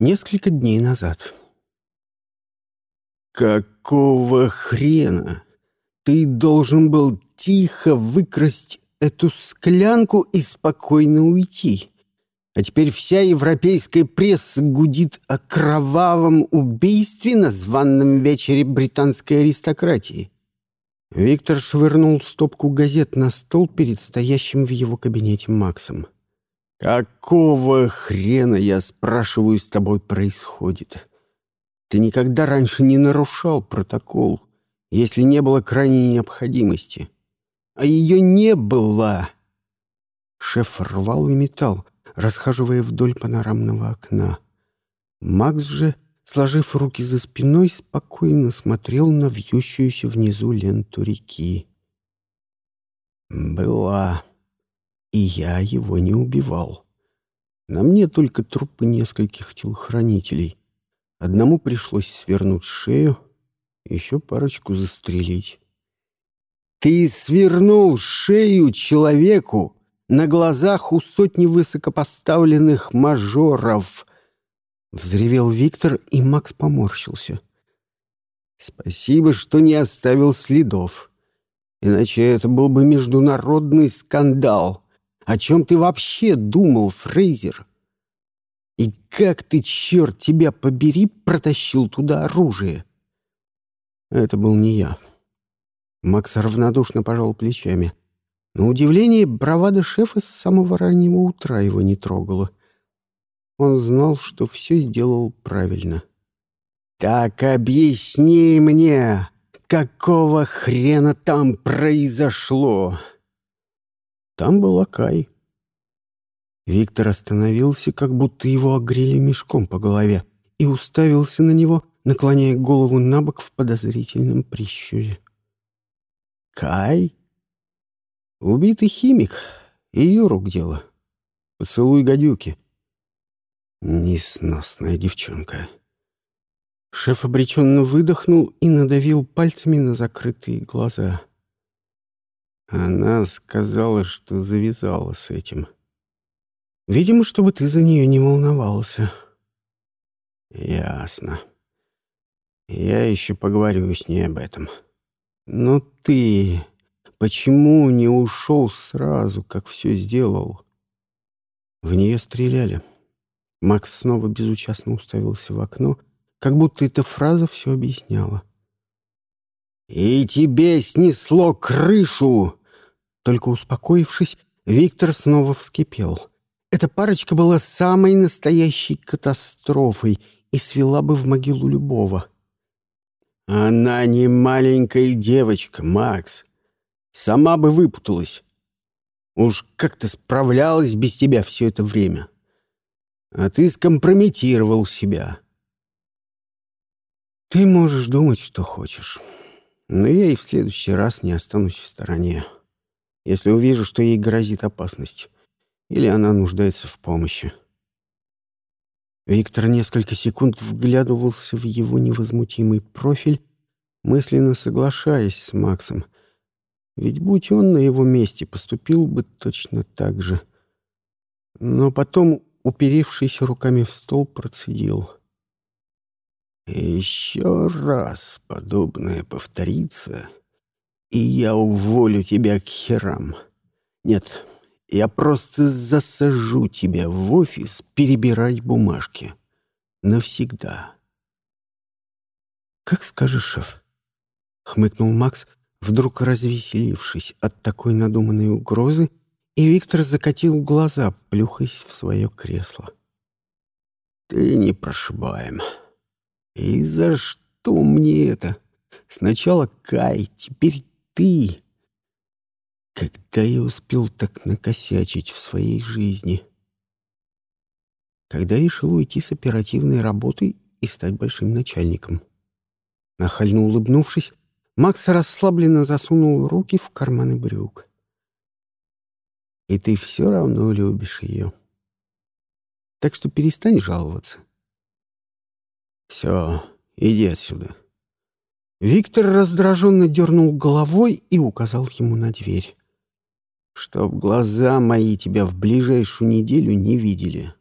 несколько дней назад. «Какого хрена? Ты должен был тихо выкрасть эту склянку и спокойно уйти. А теперь вся европейская пресса гудит о кровавом убийстве на званном вечере британской аристократии». Виктор швырнул стопку газет на стол перед стоящим в его кабинете Максом. «Какого хрена, я спрашиваю, с тобой происходит? Ты никогда раньше не нарушал протокол, если не было крайней необходимости. А ее не было!» Шеф рвал и металл, расхаживая вдоль панорамного окна. Макс же, сложив руки за спиной, спокойно смотрел на вьющуюся внизу ленту реки. «Была...» и я его не убивал. На мне только трупы нескольких телохранителей. Одному пришлось свернуть шею, еще парочку застрелить. «Ты свернул шею человеку на глазах у сотни высокопоставленных мажоров!» Взревел Виктор, и Макс поморщился. «Спасибо, что не оставил следов. Иначе это был бы международный скандал». О чем ты вообще думал, Фрейзер? И как ты, черт тебя побери, протащил туда оружие? Это был не я. Макс равнодушно пожал плечами. На удивление, бравада шефа с самого раннего утра его не трогала. Он знал, что все сделал правильно. «Так объясни мне, какого хрена там произошло?» Там был Акай. Виктор остановился, как будто его огрели мешком по голове, и уставился на него, наклоняя голову на бок в подозрительном прищуре. «Кай? Убитый химик. Ее рук дело. Поцелуй гадюки». Несносная девчонка. Шеф обреченно выдохнул и надавил пальцами на закрытые глаза. Она сказала, что завязала с этим. Видимо, чтобы ты за нее не волновался. Ясно. Я еще поговорю с ней об этом. Но ты почему не ушел сразу, как все сделал? В нее стреляли. Макс снова безучастно уставился в окно, как будто эта фраза все объясняла. «И тебе снесло крышу!» Только успокоившись, Виктор снова вскипел. Эта парочка была самой настоящей катастрофой и свела бы в могилу любого. «Она не маленькая девочка, Макс. Сама бы выпуталась. Уж как-то справлялась без тебя все это время. А ты скомпрометировал себя». «Ты можешь думать, что хочешь, но я и в следующий раз не останусь в стороне» если увижу, что ей грозит опасность, или она нуждается в помощи. Виктор несколько секунд вглядывался в его невозмутимый профиль, мысленно соглашаясь с Максом. Ведь будь он на его месте, поступил бы точно так же. Но потом, уперевшись руками в стол, процедил. «Еще раз подобное повторится, и я уволю тебя к херам. Нет, я просто засажу тебя в офис перебирать бумажки. Навсегда. «Как скажешь, шеф», — хмыкнул Макс, вдруг развеселившись от такой надуманной угрозы, и Виктор закатил глаза, плюхаясь в свое кресло. «Ты не прошибаем. И за что мне это? Сначала Кай, теперь ты... Когда я успел так накосячить в своей жизни? Когда решил уйти с оперативной работы и стать большим начальником? Нахально улыбнувшись, Макс расслабленно засунул руки в карманы брюк. И ты все равно любишь ее. Так что перестань жаловаться. Все, иди отсюда. Виктор раздраженно дернул головой и указал ему на дверь. «Чтоб глаза мои тебя в ближайшую неделю не видели».